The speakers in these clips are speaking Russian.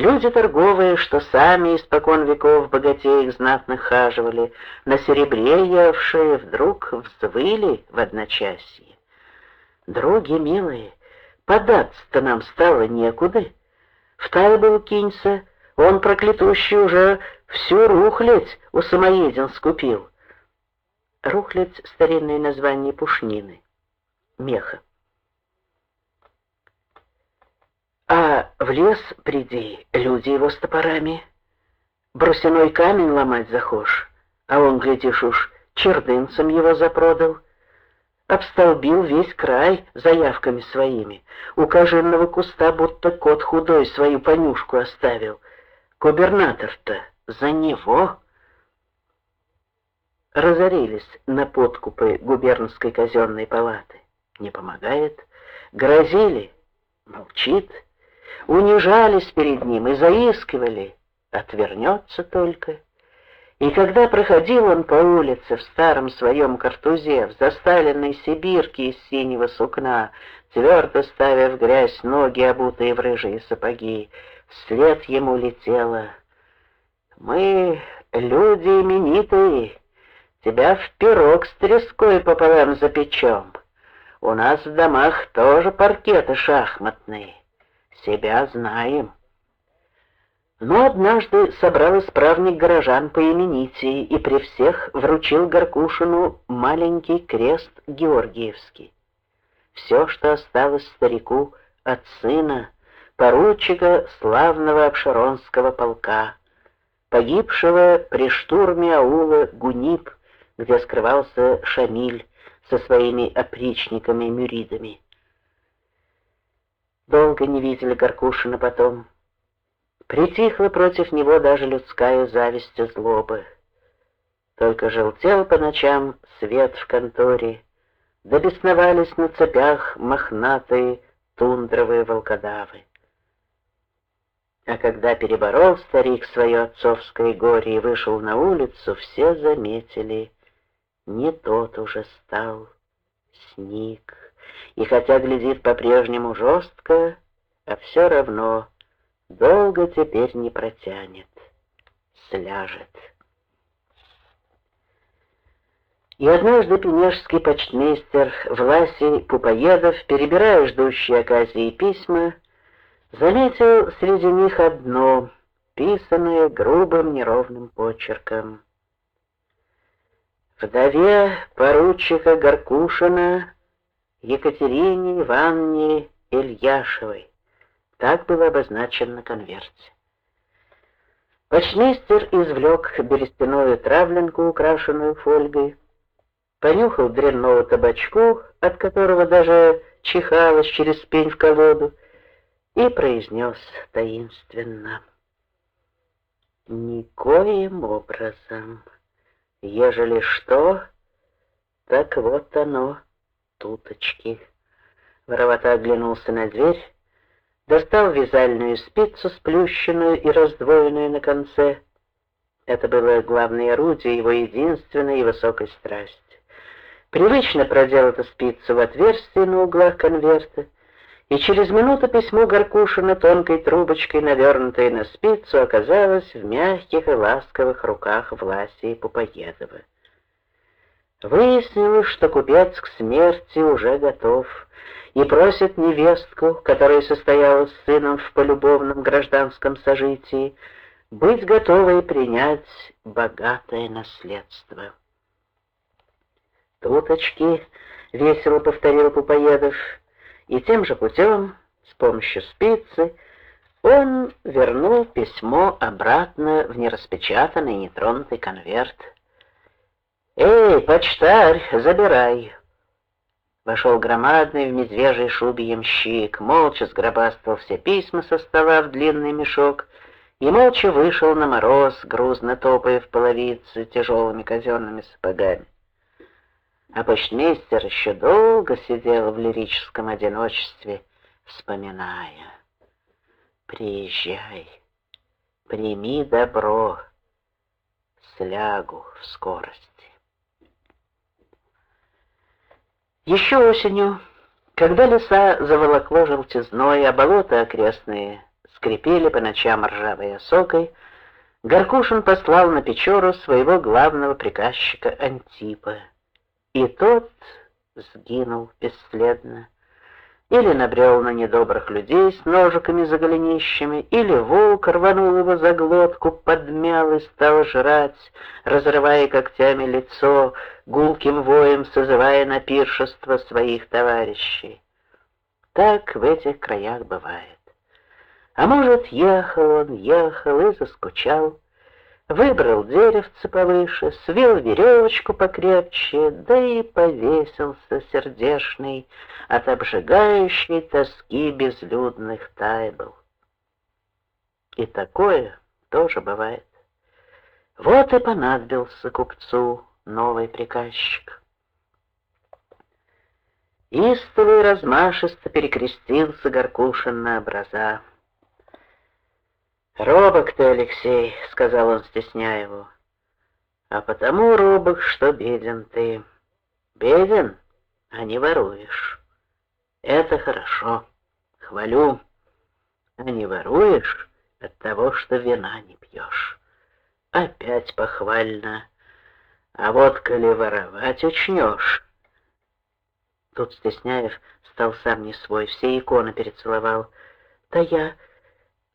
Люди торговые, что сами испокон веков богатеев знатных хаживали, на серебре явшие, вдруг взвыли в одночасье. Други милые, податься-то нам стало некуда. В тайбу кинься, он, проклятущий, уже всю рухлядь у самоедин скупил. Рухлядь — старинное название пушнины, меха. А в лес приди, люди его с топорами. Брусяной камень ломать захож, а он, глядишь уж, чердынцам его запродал. Обстолбил весь край заявками своими. У кожинного куста будто кот худой свою понюшку оставил. Губернатор-то за него. Разорились на подкупы губернской казенной палаты. Не помогает. Грозили. Молчит унижались перед ним и заискивали, отвернется только. И когда проходил он по улице в старом своем картузе, в засталенной сибирке из синего сукна, твердо ставя в грязь ноги, обутые в рыжие сапоги, вслед ему летело. «Мы люди именитые, тебя в пирог с треской пополам запечем. У нас в домах тоже паркеты шахматные» себя знаем. Но однажды собрал исправник горожан по именитии и при всех вручил Горкушину маленький крест Георгиевский. Все, что осталось старику от сына, поручика славного обширонского полка, погибшего при штурме аула Гунип, где скрывался Шамиль со своими опричниками-мюридами. Долго не видели Горкушина потом. Притихла против него даже людская зависть и злоба. Только желтел по ночам свет в конторе, да бесновались на цепях мохнатые тундровые волкодавы. А когда переборол старик свое отцовское горе и вышел на улицу, все заметили, не тот уже стал, сник и хотя глядит по-прежнему жестко, а все равно долго теперь не протянет, сляжет. И однажды пенежский почтмейстер Власий Пупоедов, перебирая ждущие оказии письма, заметил среди них одно, писанное грубым неровным почерком. Вдове поручика Горкушина Екатерине Ивановне Ильяшевой. Так было обозначено на конверте. Почмейстер извлек берестяную травленку, украшенную фольгой, понюхал дрянного табачку, от которого даже чихалось через пень в колоду, и произнес таинственно. «Никоим образом, ежели что, так вот оно» туточки. Воровато оглянулся на дверь, достал вязальную спицу, сплющенную и раздвоенную на конце. Это было главное орудие его единственной и высокой страсти. Привычно продел эту спицу в отверстие на углах конверта, и через минуту письмо Горкушина тонкой трубочкой, навернутое на спицу, оказалось в мягких и ласковых руках Власии Пупоедова. Выяснилось, что купец к смерти уже готов и просит невестку, которая состояла с сыном в полюбовном гражданском сожитии, быть готовой принять богатое наследство. «Туточки», — весело повторил Пупоедов, и тем же путем, с помощью спицы, он вернул письмо обратно в нераспечатанный нетронутый конверт. «Эй, почтарь, забирай!» Вошел громадный в медвежьей шубе ямщик, молча сгробастал все письма со стола в длинный мешок и молча вышел на мороз, грузно топая в половице тяжелыми казенными сапогами. А почтмейстер еще долго сидел в лирическом одиночестве, вспоминая. «Приезжай, прими добро, слягу в скорость». Еще осенью, когда леса заволокло желтизной, а болота окрестные скрипели по ночам ржавой осокой, Горкушин послал на Печору своего главного приказчика Антипа, и тот сгинул бесследно или набрел на недобрых людей с ножиками за голенищами, или волк рванул его за глотку, подмял и стал жрать, разрывая когтями лицо, гулким воем созывая на пиршество своих товарищей. Так в этих краях бывает. А может, ехал он, ехал и заскучал, Выбрал деревце повыше, свил веревочку покрепче, да и повесился сердешный от обжигающей тоски безлюдных тайбл. И такое тоже бывает. Вот и понадобился купцу новый приказчик. Истово и размашисто перекрестился Горкушин на образа. «Робок ты, Алексей», — сказал он, стесняя его. «А потому, робок, что беден ты. Беден, а не воруешь. Это хорошо, хвалю. А не воруешь от того, что вина не пьешь. Опять похвально. А вот коли воровать учнешь...» Тут Стесняев стал сам не свой, все иконы перецеловал. «Да я...»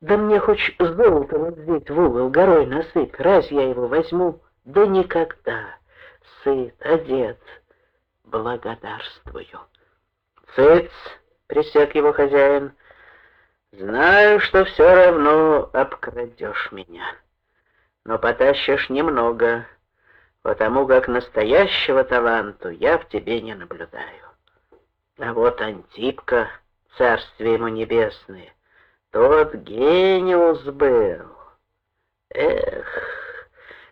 Да мне хоть золото вот здесь в угол горой насыпь, раз я его возьму, да никогда. Сыт, одет, благодарствую. Цыц, присек его хозяин, знаю, что все равно обкрадешь меня, но потащишь немного, потому как настоящего таланту я в тебе не наблюдаю. А вот Антипка, царствие ему небесное, тот гениус был. Эх,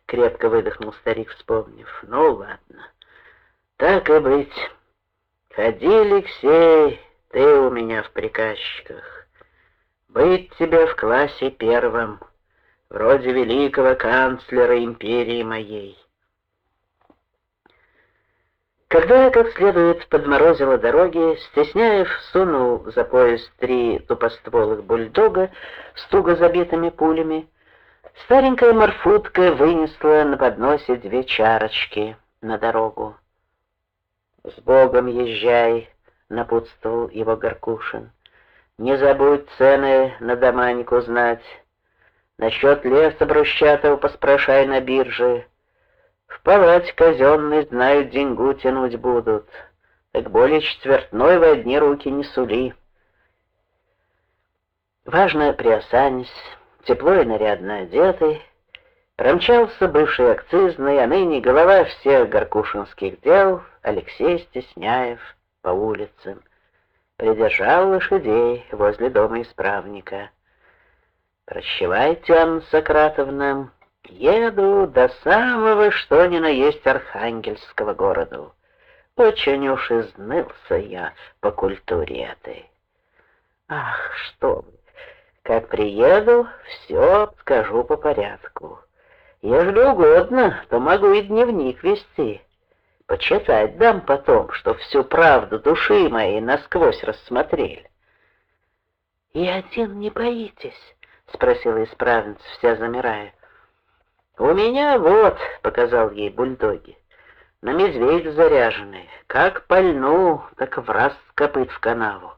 крепко выдохнул старик, вспомнив. Ну ладно, так и быть. Ходи, Алексей, ты у меня в приказчиках. Быть тебе в классе первым, вроде великого канцлера империи моей. Когда как следует подморозило дороги, Стесняев сунул за пояс три тупостволых бульдога с туго забитыми пулями. Старенькая морфутка вынесла на подносе две чарочки на дорогу. «С Богом езжай!» — напутствовал его Горкушин. «Не забудь цены на доманику знать. Насчет леса брусчатого поспрашай на бирже». В палате казенной, знают, деньгу тянуть будут. Так более четвертной в одни руки не сули. Важно приосанясь, тепло и нарядно одетый, промчался бывший акцизный, а ныне голова всех горкушинских дел Алексей Стесняев по улицам. Придержал лошадей возле дома исправника. «Прощавайте, Анна Сократовна, Еду до самого что ни на есть Архангельского города. Очень уж изнылся я по культуре этой. Ах, что вы, как приеду, все скажу по порядку. Ежели угодно, то могу и дневник вести. Почитать дам потом, что всю правду души моей насквозь рассмотрели. «И один не боитесь?» — спросила исправница, вся замирая. «У меня вот», — показал ей бульдоги, — «на медведь заряженные. Как пальну, так в раз копыт в канаву.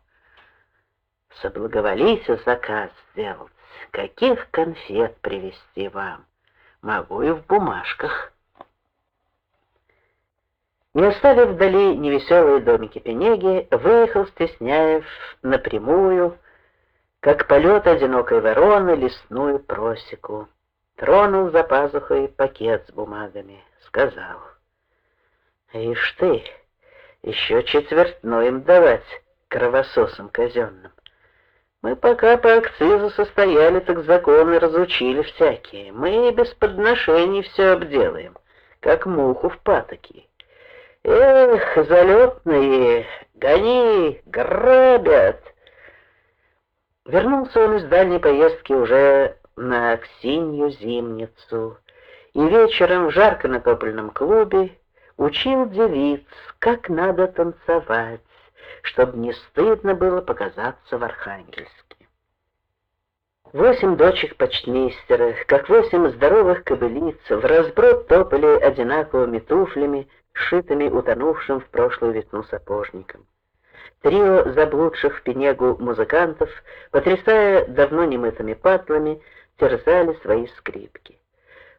Соблаговолите заказ сделать. Каких конфет привезти вам? Могу и в бумажках». Не оставив вдали невеселые домики Пенеги, выехал Стесняев напрямую, как полет одинокой вороны лесную просеку. Тронул за пазухой пакет с бумагами, сказал. «Ишь ты, еще четвертной им давать кровососам казенным. Мы пока по акцизу состояли, так законы разучили всякие. Мы без подношений все обделаем, как муху в патоке. Эх, залетные, гони, грабят!» Вернулся он из дальней поездки уже на Аксинью зимницу и вечером в жарко натопленном клубе учил девиц, как надо танцевать, чтобы не стыдно было показаться в Архангельске. Восемь дочек почтмейстера, как восемь здоровых кобылиц, в разброд топали одинаковыми туфлями, сшитыми утонувшим в прошлую весну сапожником. Трио заблудших в пенегу музыкантов, потрясая давно немытыми патлами, терзали свои скрипки.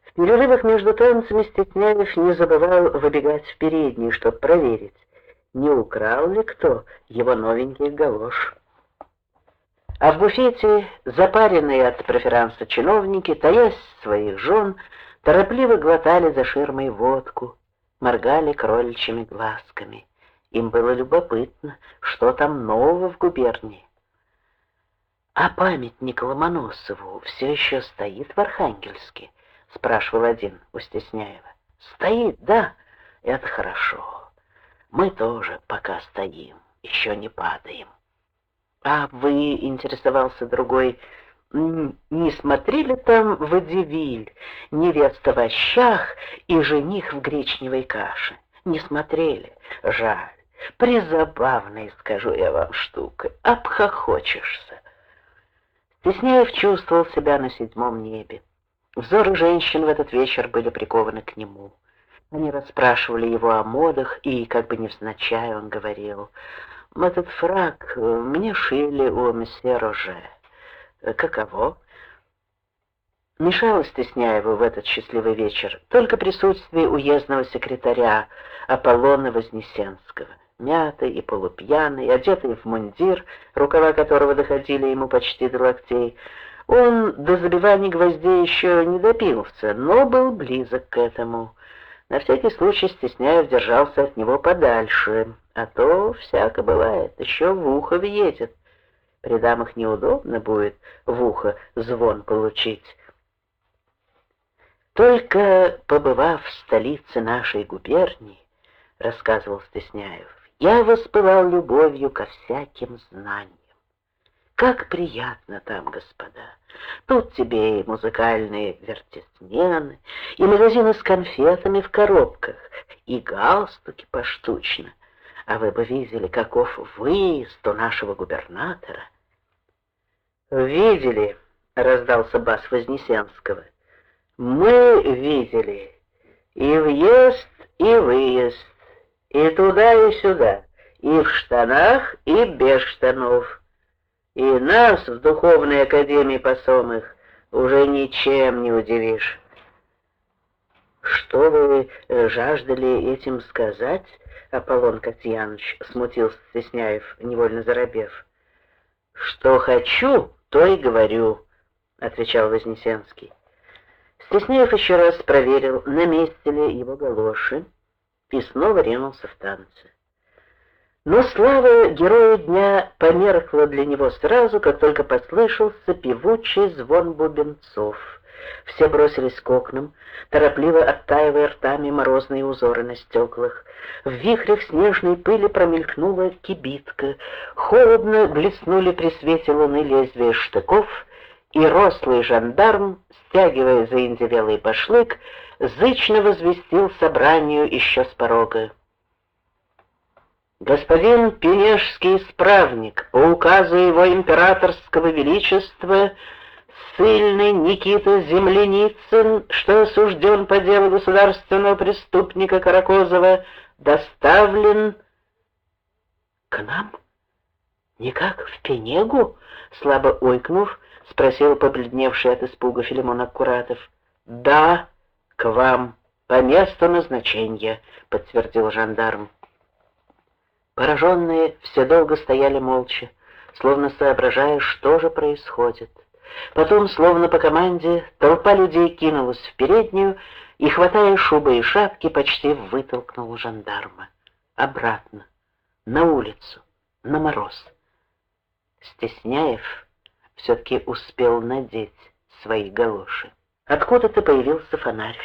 В перерывах между танцами Степняев не забывал выбегать в переднюю, чтобы проверить, не украл ли кто его новенький галош. А в буфете запаренные от преферанса чиновники, таясь своих жен, торопливо глотали за ширмой водку, моргали кроличьими глазками. Им было любопытно, что там нового в губернии. «А памятник Ломоносову все еще стоит в Архангельске?» — спрашивал один у Стесняева. «Стоит, да, это хорошо. Мы тоже пока стоим, еще не падаем». «А вы, — интересовался другой, — не смотрели там водевиль, невеста в ощах и жених в гречневой каше? Не смотрели? Жаль. Призабавная, скажу я вам, штука. Обхохочешься». Тесняев чувствовал себя на седьмом небе. Взоры женщин в этот вечер были прикованы к нему. Они расспрашивали его о модах, и, как бы невзначай, он говорил, «Этот фраг э, мне шили у месье Роже. Каково?» Мешало Стесняеву в этот счастливый вечер только присутствие уездного секретаря Аполлона Вознесенского мятый и полупьяный, одетый в мундир, рукава которого доходили ему почти до локтей. Он до забивания гвоздей еще не допился, но был близок к этому. На всякий случай Стесняев держался от него подальше, а то всяко бывает, еще в ухо въедет. При дамах неудобно будет в ухо звон получить. Только побывав в столице нашей губернии, рассказывал Стесняев, я воспылал любовью ко всяким знаниям. Как приятно там, господа! Тут тебе и музыкальные вертисмены, и магазины с конфетами в коробках, и галстуки поштучно. А вы бы видели, каков выезд у нашего губернатора. «Видели», — раздался бас Вознесенского. «Мы видели и въезд, и выезд». И туда, и сюда, и в штанах, и без штанов. И нас в духовной академии посомых уже ничем не удивишь. Что вы э, жаждали этим сказать, Аполлон Катьянович, смутился Стесняев, невольно заробев. Что хочу, то и говорю, отвечал Вознесенский. Стесняев еще раз проверил, на месте ли его галоши, и снова ринулся в танцы. Но слава героя дня померкла для него сразу, как только послышался певучий звон бубенцов. Все бросились к окнам, торопливо оттаивая ртами морозные узоры на стеклах. В вихрях снежной пыли промелькнула кибитка, холодно блеснули при свете луны лезвия штыков, и рослый жандарм, стягивая заиндевелый башлык, зычно возвестил собранию еще с порога. Господин Пенежский исправник, по указу его императорского величества, сильный Никита Земляницын, что осужден по делу государственного преступника Каракозова, доставлен к нам? Никак в Пенегу? Слабо ойкнув, спросил побледневший от испуга Филимон Аккуратов. Да, «К вам, по месту назначения», — подтвердил жандарм. Пораженные все долго стояли молча, словно соображая, что же происходит. Потом, словно по команде, толпа людей кинулась в переднюю и, хватая шубы и шапки, почти вытолкнула жандарма. Обратно, на улицу, на мороз. Стесняев все-таки успел надеть свои галоши. Откуда-то появился фонарь,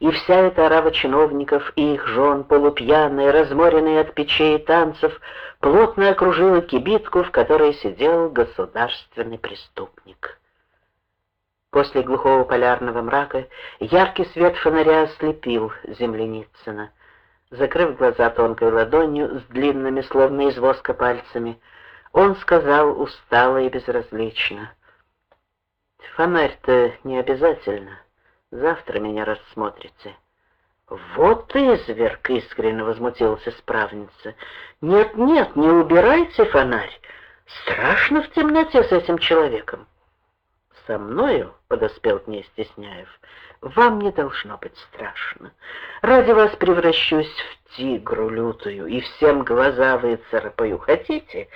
и вся эта орава чиновников и их жен, полупьяные, разморенные от печей и танцев, плотно окружила кибитку, в которой сидел государственный преступник. После глухого полярного мрака яркий свет фонаря ослепил Земляницына. Закрыв глаза тонкой ладонью с длинными, словно из воска пальцами, он сказал устало и безразлично — Фонарь-то не обязательно. Завтра меня рассмотрите. Вот изверг, искренне возмутился справница. Нет, нет, не убирайте фонарь. Страшно в темноте с этим человеком. Со мною, подоспел к ней Стесняев, вам не должно быть страшно. Ради вас превращусь в тигру лютую и всем глаза выцарапаю. Хотите?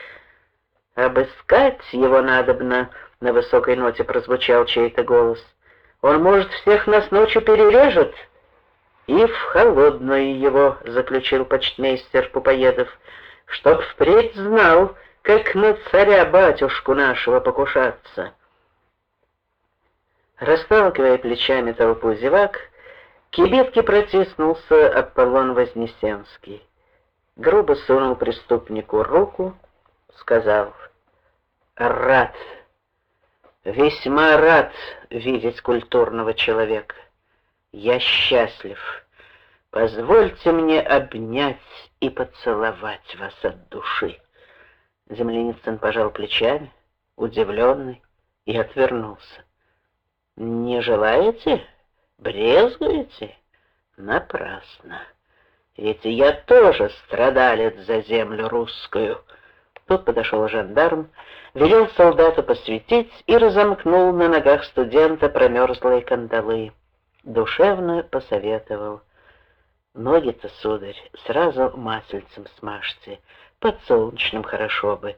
Обыскать его надобно, на высокой ноте прозвучал чей-то голос. Он, может, всех нас ночью перережет. И в холодную его, заключил почтмейстер Пупоедов, чтоб впредь знал, как на царя-батюшку нашего покушаться. Расталкивая плечами толпу зевак, к протиснулся Аполлон Вознесенский. Грубо сунул преступнику руку, сказал «Рад, весьма рад видеть культурного человека. Я счастлив. Позвольте мне обнять и поцеловать вас от души». Земляницын пожал плечами, удивленный, и отвернулся. Не желаете? Брезгуете? Напрасно. Ведь я тоже страдалец за землю русскую. Тут подошел жандарм, велел солдату посветить и разомкнул на ногах студента промерзлые кандалы. Душевно посоветовал. Ноги-то, сударь, сразу маслицем смажьте, под солнечным хорошо бы.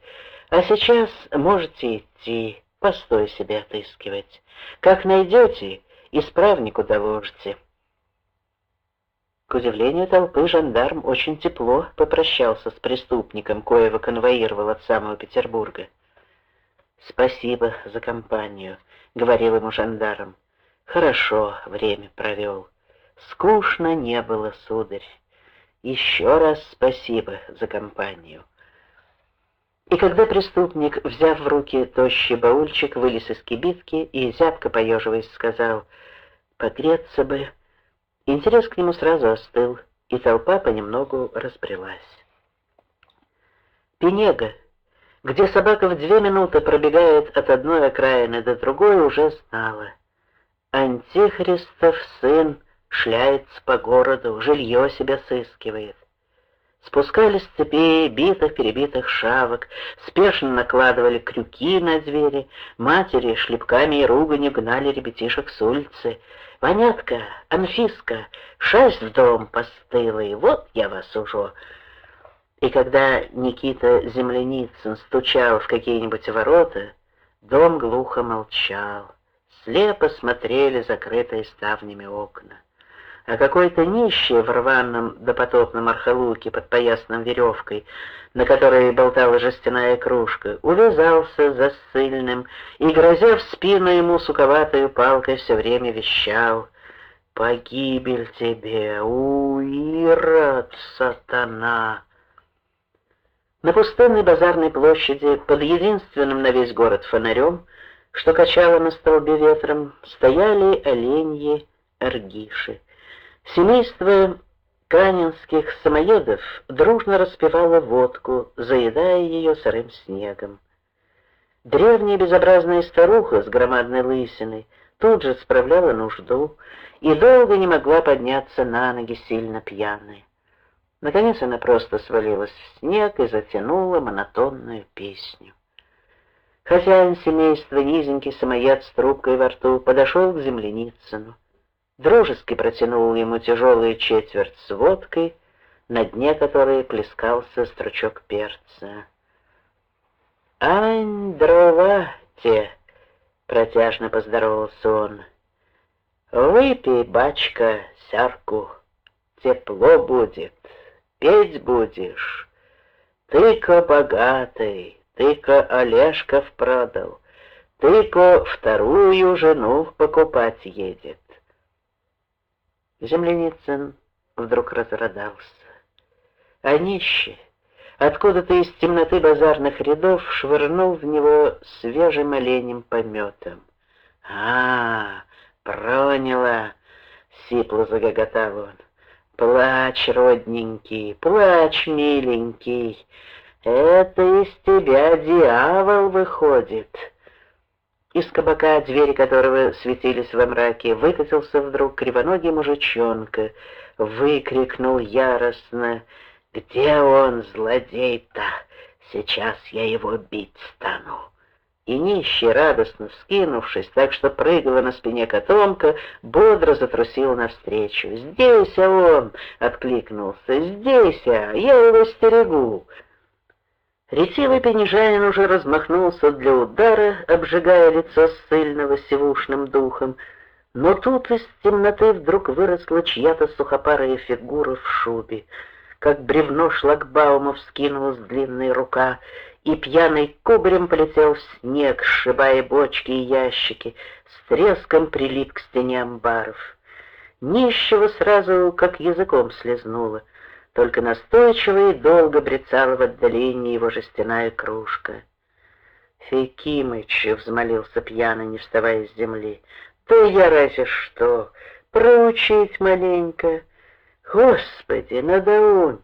А сейчас можете идти, постой себе отыскивать. Как найдете, исправнику доложите. К удивлению толпы, жандарм очень тепло попрощался с преступником, коего конвоировал от самого Петербурга. «Спасибо за компанию», — говорил ему жандарм. «Хорошо время провел. Скучно не было, сударь. Еще раз спасибо за компанию». И когда преступник, взяв в руки тощий баульчик, вылез из кибитки и, зябко поеживаясь, сказал «погреться бы», интерес к нему сразу остыл, и толпа понемногу разбрелась. Пенега, где собака в две минуты пробегает от одной окраины до другой, уже знала. Антихристов сын шляется по городу, жилье себе сыскивает. Спускались с цепей битых, перебитых шавок, спешно накладывали крюки на двери, матери шлепками и руганью гнали ребятишек с улицы. «Вонятка, Анфиска, шесть в дом постылый, вот я вас уже!» И когда Никита Земляницын стучал в какие-нибудь ворота, дом глухо молчал, слепо смотрели закрытые ставнями окна а какой-то нищий в рваном допотопном архалуке под поясной веревкой, на которой болтала жестяная кружка, увязался за ссыльным и, грозя в спину ему суковатой палкой, все время вещал «Погибель тебе, уирод, сатана!» На пустынной базарной площади, под единственным на весь город фонарем, что качало на столбе ветром, стояли оленьи аргиши. Семейство канинских самоедов дружно распивало водку, заедая ее сырым снегом. Древняя безобразная старуха с громадной лысиной тут же справляла нужду и долго не могла подняться на ноги, сильно пьяная. Наконец она просто свалилась в снег и затянула монотонную песню. Хозяин семейства, низенький самоед с трубкой во рту, подошел к земляницыну дружески протянул ему тяжелую четверть с водкой, на дне которой плескался стручок перца. «Ань, дрова те!» — протяжно поздоровался он. «Выпей, бачка, сярку, тепло будет, петь будешь. Ты-ка богатый, ты-ка Олешков продал, ты-ка вторую жену покупать едет. Земляницын вдруг разрыдался. А нищий, откуда-то из темноты базарных рядов, швырнул в него свежим оленем пометом. «А, проняла!» — сипло загоготал он. «Плачь, родненький, плачь, миленький, это из тебя дьявол выходит!» Из кабака, двери которого светились во мраке, выкатился вдруг кривоногий мужичонка, выкрикнул яростно «Где он, злодей-то? Сейчас я его бить стану!» И нищий, радостно вскинувшись, так что прыгала на спине котомка, бодро затрусил навстречу. «Здесь он!» — откликнулся. «Здесь я! Я его стерегу!» Ретивый пенежанин уже размахнулся для удара, обжигая лицо ссыльного сивушным духом, но тут из темноты вдруг выросла чья-то сухопарая фигура в шубе. Как бревно шлагбаума вскинулась длинная рука, и пьяный кубарем полетел в снег, сшибая бочки и ящики, с треском прилип к стене амбаров. Нищего сразу как языком слезнуло, только настойчиво и долго брецала в отдалении его жестяная кружка. «Фекимыч!» — взмолился пьяный, не вставая с земли. «Да я разве что! Проучить маленько! Господи, надоунь!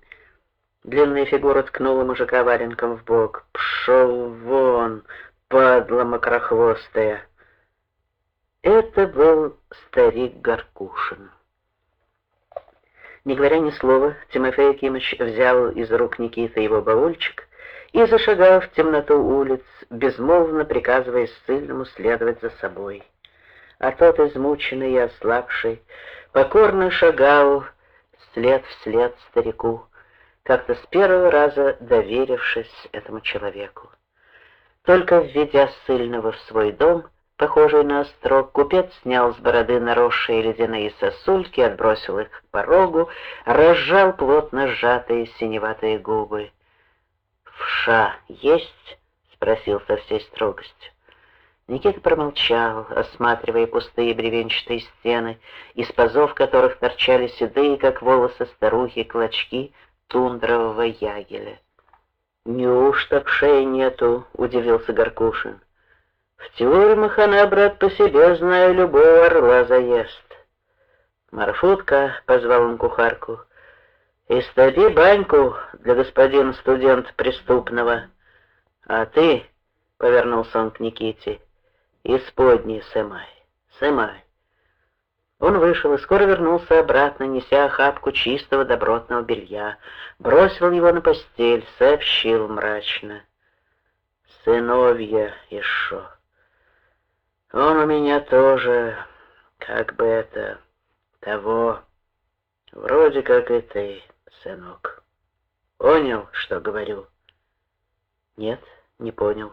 Длинная фигура ткнула мужика валенком в бок. «Пшел вон, падла мокрохвостая!» Это был старик Горкушин. Не говоря ни слова, Тимофей Акимович взял из рук Никиты его баульчик и зашагал в темноту улиц, безмолвно приказывая ссыльному следовать за собой. А тот, измученный и ослабший, покорно шагал след вслед старику, как-то с первого раза доверившись этому человеку. Только введя ссыльного в свой дом, похожий на острог, купец снял с бороды наросшие ледяные сосульки, отбросил их к порогу, разжал плотно сжатые синеватые губы. «Вша есть?» — спросил со всей строгостью. Никита промолчал, осматривая пустые бревенчатые стены, из пазов которых торчали седые, как волосы старухи, клочки тундрового ягеля. «Неужто вшей нету?» — удивился Горкушин. «В тюрьмах она, брат, по себе, знаю, любого орла заест». «Марфутка», — позвал он кухарку, — «истопи баньку для господина студента преступного. А ты, — повернулся он к Никите, — исподней сымай, сымай». Он вышел и скоро вернулся обратно, неся охапку чистого добротного белья, бросил его на постель, сообщил мрачно. «Сыновья еще. Он у меня тоже, как бы это, того, вроде как и ты, сынок. Понял, что говорю?» «Нет, не понял.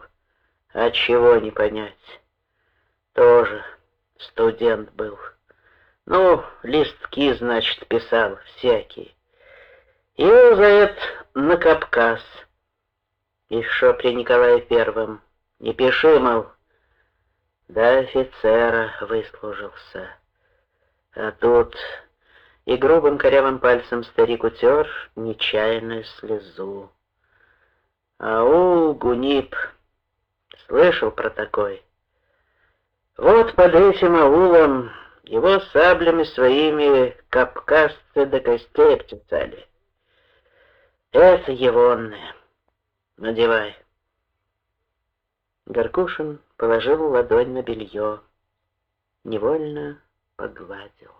А чего не понять? Тоже студент был». Ну, листки, значит, писал всякие. И за это на Кавказ. Еще при Николае Первом. Не пиши, мол, до офицера выслужился. А тут и грубым корявым пальцем старик утер нечаянную слезу. Аул, Гунип, слышал про такой? Вот под этим аулом его саблями своими капкасцы до костей обтесали. Это егонное. Надевай. Горкушин положил ладонь на белье, невольно погладил.